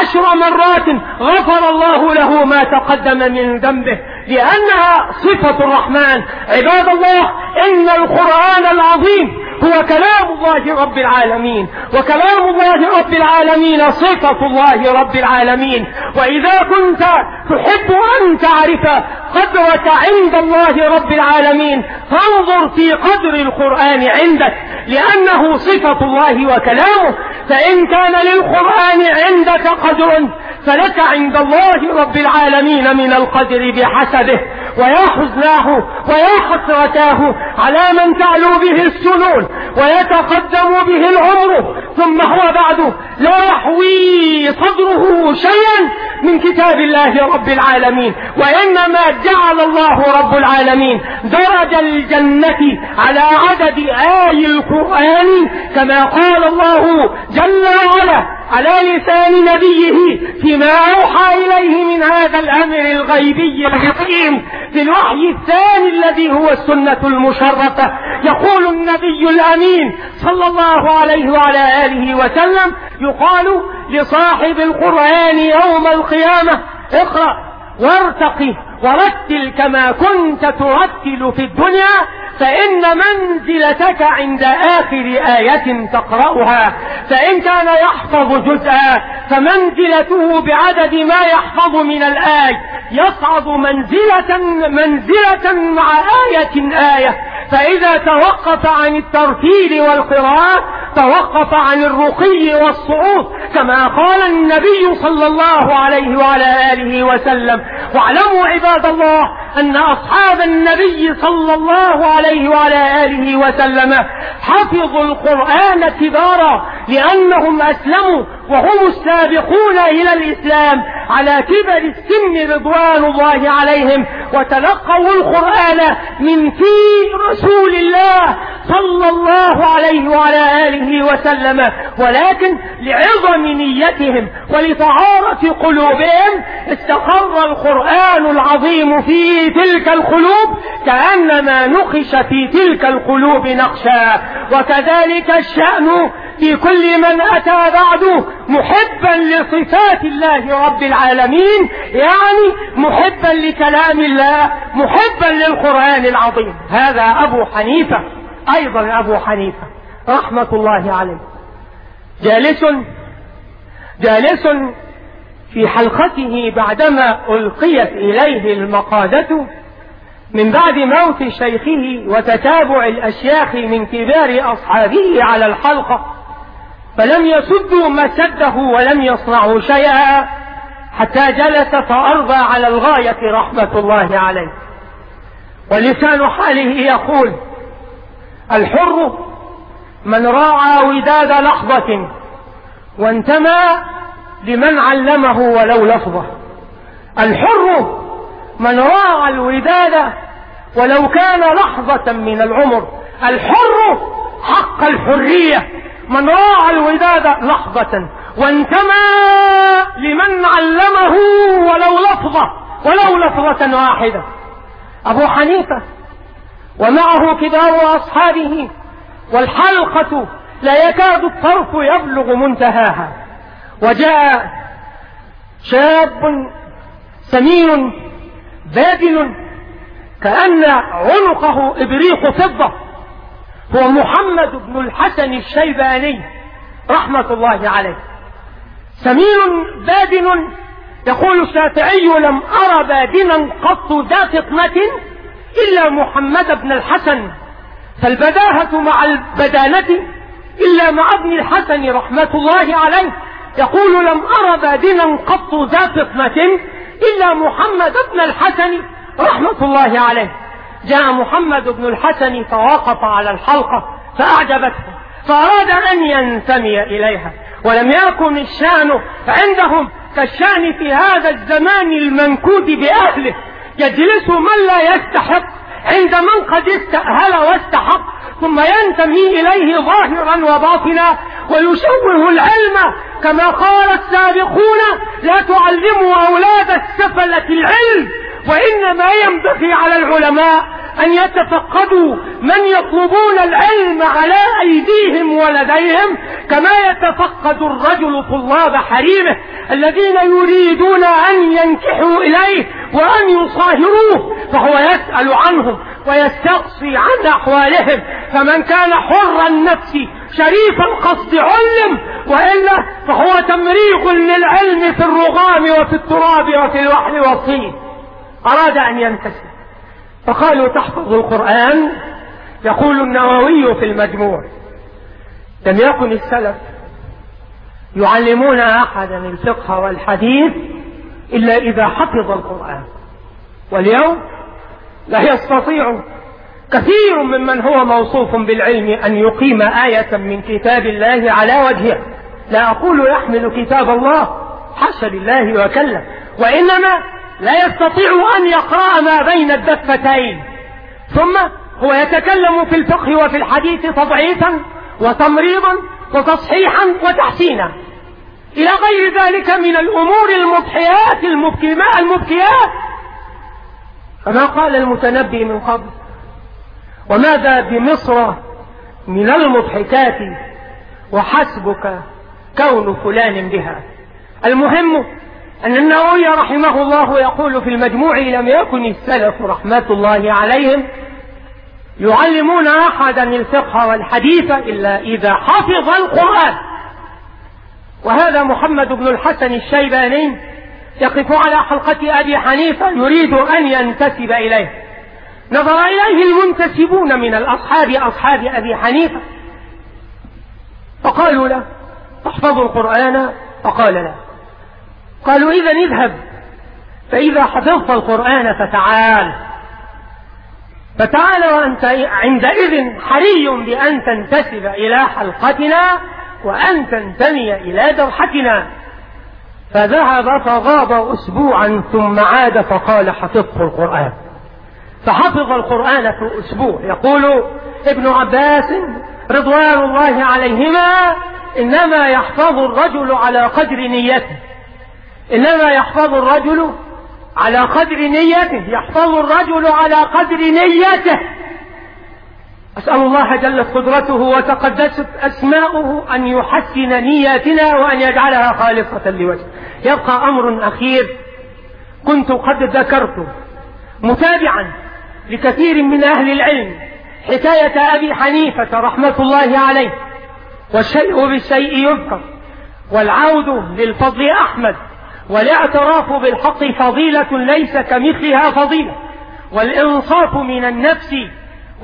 عشر مرات غفر الله له ما تقدم من ذنبه. لأنها صفة الرحمن. عباد الله إن القرآن العظيم هو كلام الله رب العالمين. وكلام الله رب العالمين صفة الله رب العالمين. وإذا كنت تحب أن تعرف قدرك عند الله رب العالمين فانظر في قدر القرآن عندك. لأنه صفة الله وكلامه. فإن كان للقرآن عندك قدر فلك عند الله رب العالمين من القدر بحسبه ويا حزناه ويا حسرتاه على من تعلو به السنون ويتقدم به العمر ثم هو بعد لا يحوي صدره شيئا من كتاب الله رب العالمين وإنما جعل الله رب العالمين درج الجنة على عدد آي القرآن كما قال الله جل وعلا على لسان نبيه فيما أوحى إليه من هذا الأمر الغيبي العظيم في الوحي الثاني الذي هو السنة المشرفة. يقول النبي الأمين صلى الله عليه وعلى آله وسلم يقال لصاحب القرآن يوم القيامة اقرأ وارتقي. ورتل كما كنت ترتل في الدنيا فإن منزلتك عند آخر آية تقرأها. فإن كان يحفظ جزءا فمنزلته بعدد ما يحفظ من الآي. يصعد منزلة منزلة مع آية آية. فإذا توقف عن الترتيل والقراءة توقف عن الرقي والصعود كما قال النبي صلى الله عليه وعلى آله وسلم. واعلموا عباد الله أن أصحاب النبي صلى الله عليه وعلى آله وسلم حفظوا القرآن كبارا لأنهم أسلموا وهم السابقون إلى الإسلام على كبر السن رضوان الله عليهم وتلقوا القرآن من في رسول الله صلى الله عليه وعلى آله وسلم ولكن لعظم نيتهم ولطهارة قلوبهم استقر القرآن العظيم في تلك القلوب كأنما نقش في تلك القلوب نقشا وكذلك الشأن في كل من أتى بعده محبا لصفات الله رب العالمين يعني محبا لكلام الله محبا للقرآن العظيم. هذا أبو حنيفة أيضا أبو حنيفة رحمة الله عليه. جالس جالس في حلقته بعدما ألقيت إليه المقادة من بعد موت شيخه وتتابع الأشياخ من كبار أصحابه على الحلقة. فلم يسدوا مسده ولم يصنعوا شيئا حتى جلس فأرضى على الغاية رحمة الله عليه. ولسان حاله يقول الحر من راعى وداد لحظة وانتمى لمن علمه ولو لفظة. الحر من راعى الوداد ولو كان لحظة من العمر. الحر حق الحرية. من راعى الوداد لحظة. وانتمى لمن علمه ولو لفظة ولو لفظة واحدة. أبو حنيفة ومعه كبار أصحابه والحلقة لا يكاد الطرف يبلغ منتهاها. وجاء شاب سمين بادل كأن عنقه إبريق فضة. هو محمد بن الحسن الشيباني رحمة الله عليه. سمين بادن يقول الشافعي لم أرى بادنا قط ذا فطنة إلا محمد بن الحسن فالبداهة مع البدانة إلا مع ابن الحسن رحمة الله عليه. يقول لم أرى بادنا قط ذا فطنة إلا محمد بن الحسن رحمة الله عليه. جاء محمد بن الحسن فوقف على الحلقة فأعجبته فأراد أن ينتمي إليها ولم يكن الشأن عندهم كالشأن في هذا الزمان المنكود بأهله يجلس من لا يستحق عند من قد استأهل واستحق ثم ينتمي إليه ظاهرا وباطنا ويشوه العلم كما قال السابقون لا تعلموا أولاد السفلة العلم وإنما ينبغي على العلماء أن يتفقدوا من يطلبون العلم على أيديهم ولديهم كما يتفقد الرجل طلاب حريمه الذين يريدون أن ينكحوا إليه وأن يصاهروه فهو يسأل عنهم ويستقصي عن أحوالهم. فمن كان حر النفس شريف القصد علم وإلا فهو تمريغ للعلم في الرغام وفي التراب وفي الوحل والطين. أراد أن ينتسب. فقالوا تحفظ القرآن؟ يقول النووي في المجموع. لم يكن السلف يعلمون أحدا الفقه والحديث إلا إذا حفظ القرآن. واليوم لا يستطيع كثير ممن هو موصوف بالعلم أن يقيم آية من كتاب الله على وجهها لا أقول يحمل كتاب الله حاشا لله وكلا. وإنما لا يستطيع أن يقرأ ما بين الدفتين. ثم هو يتكلم في الفقه وفي الحديث تضعيفا وتمريضا وتصحيحا وتحسينا. إلى غير ذلك من الأمور المضحيات المبكيات. كما قال المتنبي من قبل؟ وماذا بمصر من المضحكات وحسبك كون فلان بها؟ المهم أن النووي رحمه الله يقول في المجموع لم يكن السلف رحمة الله عليهم يعلمون أحدا الفقه والحديث إلا إذا حفظ القرآن. وهذا محمد بن الحسن الشيباني يقف على حلقة أبي حنيفة يريد أن ينتسب إليه. نظر إليه المنتسبون من الأصحاب أصحاب أبي حنيفة. فقالوا له تحفظ القرآن. فقال لا قالوا إذا اذهب. فإذا حفظت القرآن فتعال. فتعال وأنت عندئذ حري بأن تنتسب إلى حلقتنا وأن تنتمي إلى دوحتنا فذهب فغاب أسبوعا ثم عاد فقال حفظت القرآن. فحفظ القرآن في أسبوع. يقول ابن عباس رضوان الله عليهما إنما يحفظ الرجل على قدر نيته. إنما يحفظ الرجل على قدر نيته يحفظ الرجل على قدر نيته أسأل الله جلت قدرته وتقدست أسماؤه أن يحسن نياتنا وأن يجعلها خالصة لوجهه. يبقى أمر أخير كنت قد ذكرت متابعا لكثير من أهل العلم حكاية أبي حنيفة رحمة الله عليه والشيء بالشيء يذكر والعود للفضل أحمد والاعتراف بالحق فضيلة ليس كمثلها فضيلة والإنصاف من النفس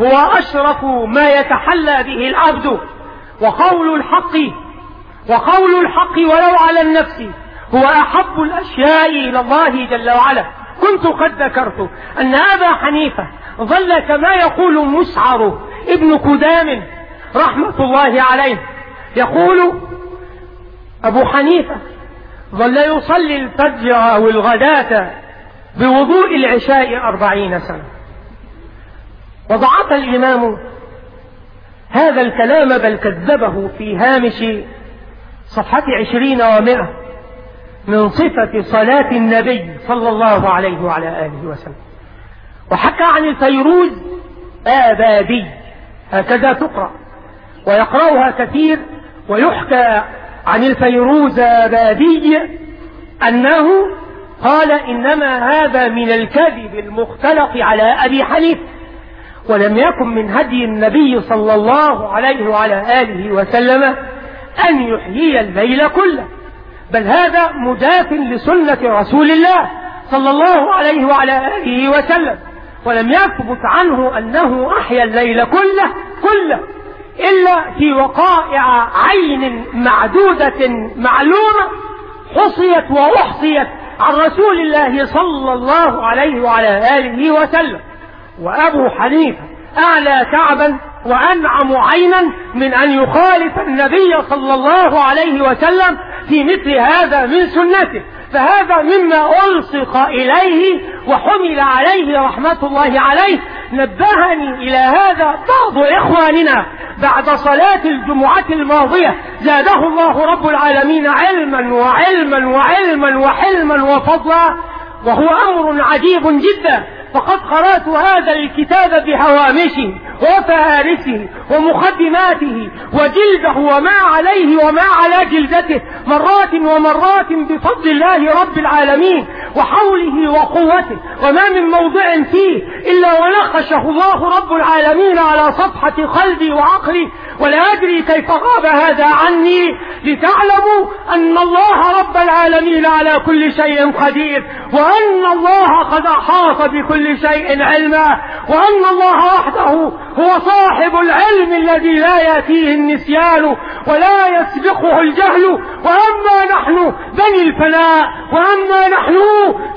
هو أشرف ما يتحلى به العبد وقول الحق وقول الحق ولو على النفس هو أحب الأشياء إلى الله جل وعلا. كنت قد ذكرت أن أبا حنيفة ظل كما يقول مسعر ابن كدام رحمة الله عليه يقول أبو حنيفة ظل يصلي الفجر أو الغداة بوضوء العشاء أربعين سنة. وضعف الإمام هذا الكلام بل كذبه في هامش صفحة عشرين ومائة من صفة صلاة النبي صلى الله عليه وعلى آله وسلم. وحكى عن الفيروز آبادي هكذا تقرأ ويقرأها كثير ويحكى عن الفيروز آبادي أنه قال إنما هذا من الكذب المختلق على أبي حنيفة ولم يكن من هدي النبي صلى الله عليه وعلى آله وسلم أن يحيي الليل كله بل هذا مداف لسنة رسول الله صلى الله عليه وعلى آله وسلم ولم يثبت عنه أنه أحيا الليل كله كله. إلا في وقائع عين معدودة معلومة حصيت وأحصيت عن رسول الله صلى الله عليه وعلى آله وسلم. وأبو حنيفة أعلى كعبا وأنعم عينا من أن يخالف النبي صلى الله عليه وسلم في مثل هذا من سنته. فهذا مما ألصق إليه وحمل عليه رحمة الله عليه. نبهني إلى هذا بعض إخواننا بعد صلاة الجمعة الماضية. زاده الله رب العالمين علما وعلما وعلما وحلما وفضلا. وهو أمر عجيب جدا. فقد قرأت هذا الكتاب بهوامشه وفهارسه ومقدماته وجلده وما عليه وما على جلدته مرات ومرات بفضل الله رب العالمين وحوله وقوته وما من موضع فيه إلا ونقشه الله رب العالمين على صفحة قلبي وعقلي ولا أدري كيف غاب هذا عني لتعلموا أن الله رب العالمين على كل شيء قدير وأن الله قد أحاط بكل شيء علما وأن الله وحده هو صاحب العلم الذي لا يأتيه النسيان ولا يسبقه الجهل. وأما نحن بني الفناء وأما نحن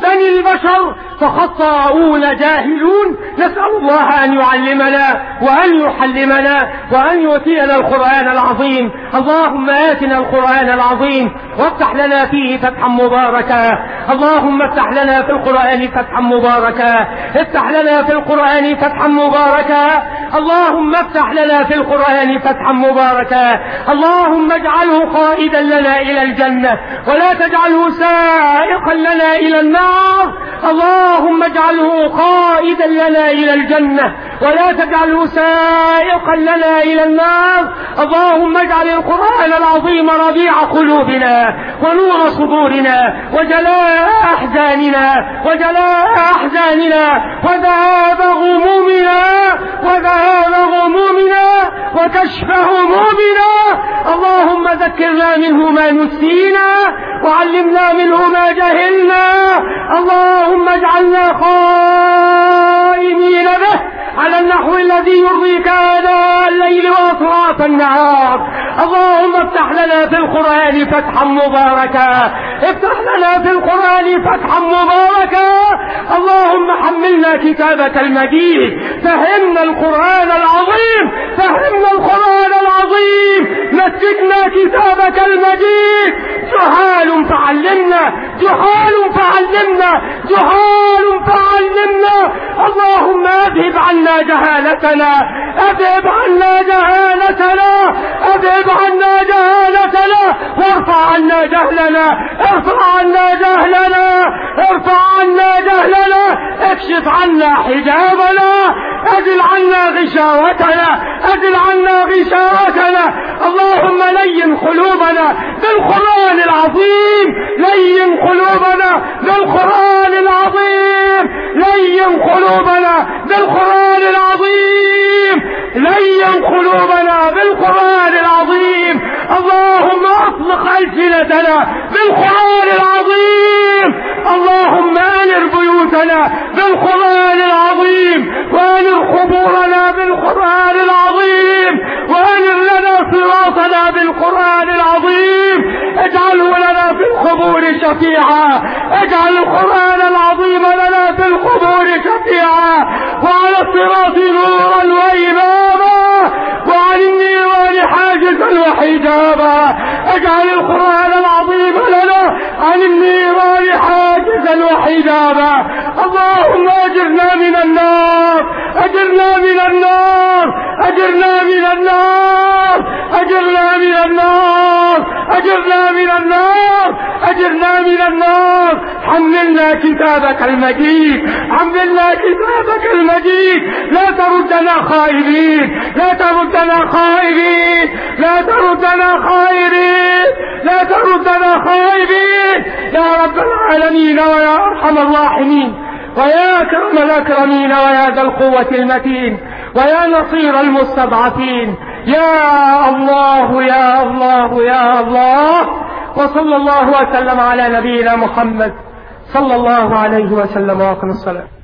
بني البشر فخطاؤون جاهلون. نسأل الله أن يعلمنا وأن يحلمنا وأن يؤتينا القرآن العظيم. اللهم آتنا القرآن العظيم وافتح لنا فيه فتحا مباركا. اللهم افتح لنا في القرآن فتحا مباركا. افتح لنا في القرآن فتحا مباركا. اللهم افتح لنا في القرآن فتحا مباركا. اللهم اجعله قائدا لنا إلى الجنة. ولا تجعله سائقا لنا إلى النار. اللهم اجعله قائدا لنا إلى الجنة. ولا تجعله سائقا لنا إلى النار. اللهم اجعل القرآن العظيم ربيع قلوبنا ونور صدورنا وجلاء أحزاننا وجلاء أحزاننا وذهاب غمومنا وذهاب غمومنا وكشف همومنا اللهم ذكرنا منه ما نسينا وعلمنا منه ما جهلنا. اللهم اجعلنا خائمين به على النحو الذي يرضيك آناء الليل وأطراف النهار. اللهم افتح لنا في القرآن فتحا مباركا. افتح لنا في القرآن فتحا مباركا. اللهم حملنا كتابك المجيد. فهمنا القرآن العظيم فهمنا القرآن العظيم. مسكنا كتابك المجيد. جهال فعلمنا جهال فعلمنا جهال فعلمنا. اللهم أذهب عنا جهالتنا أذهب عنا جهالتنا أذهب عنا جهالتنا وارفع عنا جهلنا ارفع عنا جهلنا ارفع عنا جهلنا اكشف عنا حجابنا ازل عنا غشاوتنا ازل عنا غشاوتنا. اللهم لين قلوبنا بالقرآن العظيم لين قلوبنا بالقرآن العظيم لين قلوبنا بالقرآن العظيم لين قلوبنا بالقرآن العظيم. اللهم أطلق ألسنتنا بالقرآن العظيم. اللهم آنر بيوتنا بالقرآن العظيم وآنر قبورنا بالقرآن العظيم وآنر لنا صراطنا بالقرآن العظيم. اجعله لنا في القبور شفيعا. اجعل القرآن العظيم لنا في القبور شفيعا. وعلى الصراط نورا وإماما. النيران حاجزا وحجابا. اجعل القرآن العظيم لنا. عن النيران حاجزا وحجابا. اللهم أجرنا من النار. أجرنا من النار. أجرنا من النار. أجرنا من النار. أجرنا من النار. أجرنا من النار. حملنا كتابك المجيد. حملنا كتابك المجيد. لا تردنا خائبين. لا تردنا خائبين لا تردنا خائبين لا تردنا خائبين يا رب العالمين ويا أرحم الراحمين ويا أكرم الأكرمين ويا ذا القوة المتين ويا نصير المستضعفين. يا الله يا الله يا الله. وصلى الله وسلم على نبينا محمد صلى الله عليه وسلم وأقم الصلاة.